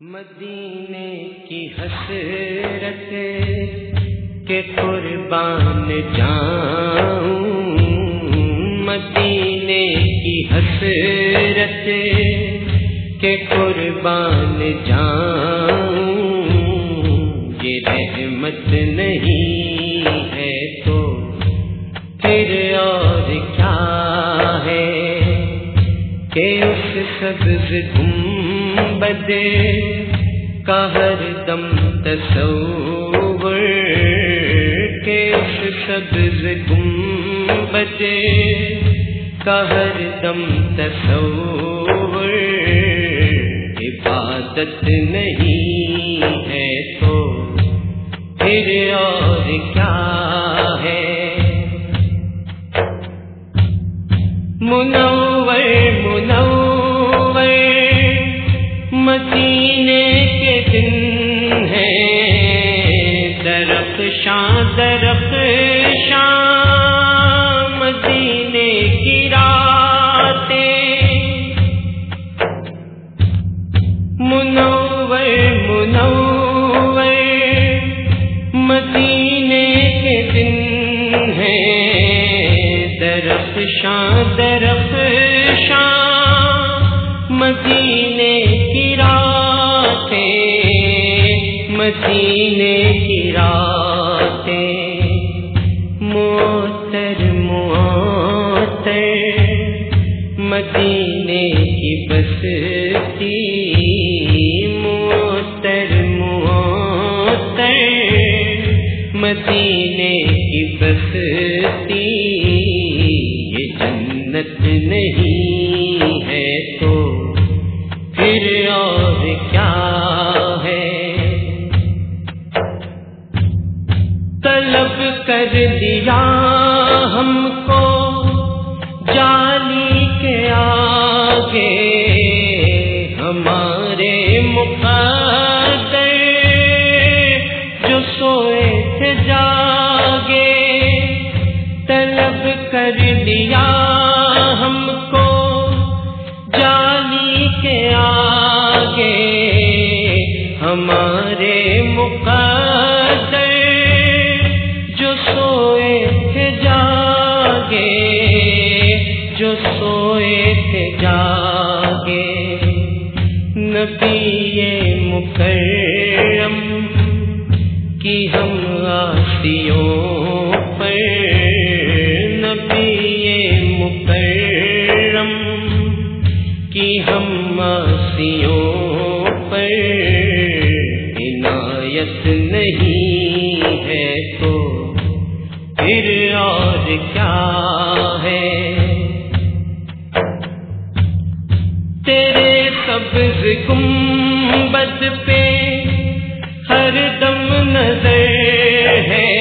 مدینے کی حسرت کے قربان جاؤں۔ مدینے کی حسرت کے قربان جاؤں۔ یہ رحمت نہیں ہے تو پھر اور کیا ہے کہ اس سبز گنبد کا ہر دم تصور کہ سبز گنبد کا ہر دم تصور عبادت نہیں ہے تو پھر اور کیا درخت شان درخت شان مدینے کی راتیں۔ منور منور، مدینے کے دن ہے درخت شان درخت شان مدینے کی راتیں۔ مدینے کی راتیں مدینے کی بستی موتر موتر۔ مدینے کی بستی یہ جنت نہیں ہے تو پھر اور کیا ہے؟ طلب کر دیا ہم کو آگے ہمارے مقدر جو سوئے تھے جاگے، طلب کر دیا ہم کو جالی کے آگے، ہمارے مقدر نبی مکرم کی ہم آسیوں پر۔ نبی مکرم کی ہم آسیوں گنبد پہ ہر دم نظر ہے،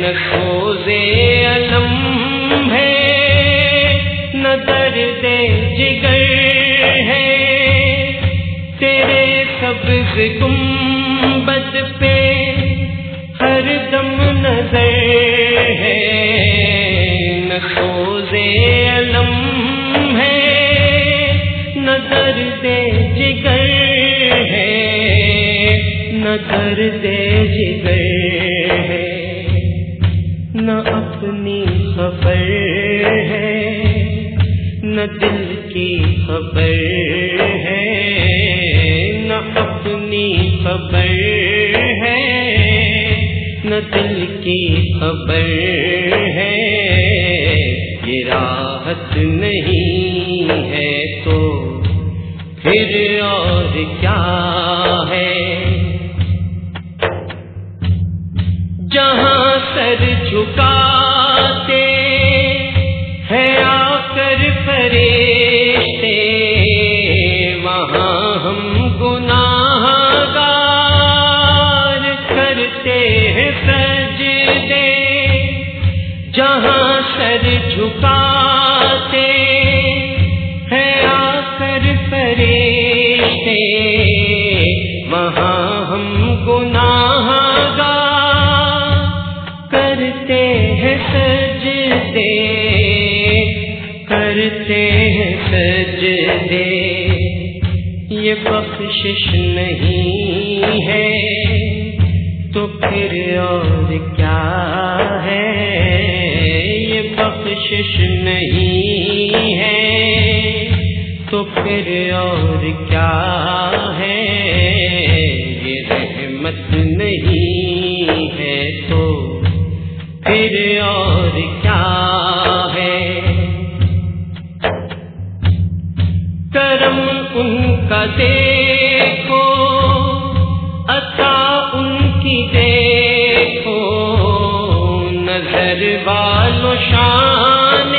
نہ سوزے علم ہے، نہ درد جگر ہے۔ تیرے سبز گنبد نہ درد جگر ہے، نہ اپنی خبر ہے، نہ دل کی خبر ہے، نہ اپنی خبر ہے، نہ دل کی خبر ہے۔ یہ راحت نہیں ہے تو پھر اور کیا ہے؟ سر جھکاتے ہے آ کر فرشتے وہاں ہم گناہ گار کرتے ہیں سجدے، جہاں سر جھکاتے کرتے ہیں سجدے۔ یہ بخشش نہیں ہے۔ تو پھر اور کیا ہے؟ یہ بخشش نہیں ہے۔ تو پھر اور کیا کرم ان کا دیکھو اچھا ان کی دیکھو۔ نظر والو شان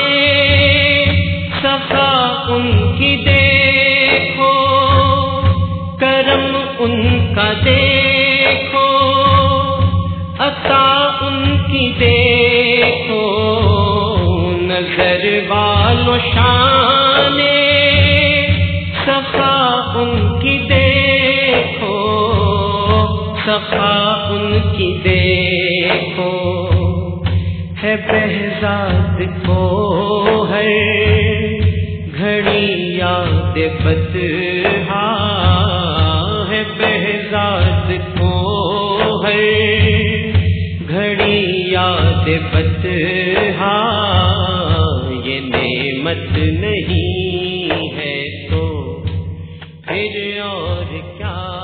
سفا ان کی دیکھو۔ کرم ان کا دیکھو اچھا ان کی دیکھو۔ نظر والو شان صفا ان کی دیکھو، ہے بہزاد کو ہے۔ گھڑی یاد بد ہے بہزاد کو ہے۔ گھڑی یاد بد یہ نعمت نہیں ہے تو پھر اور کیا؟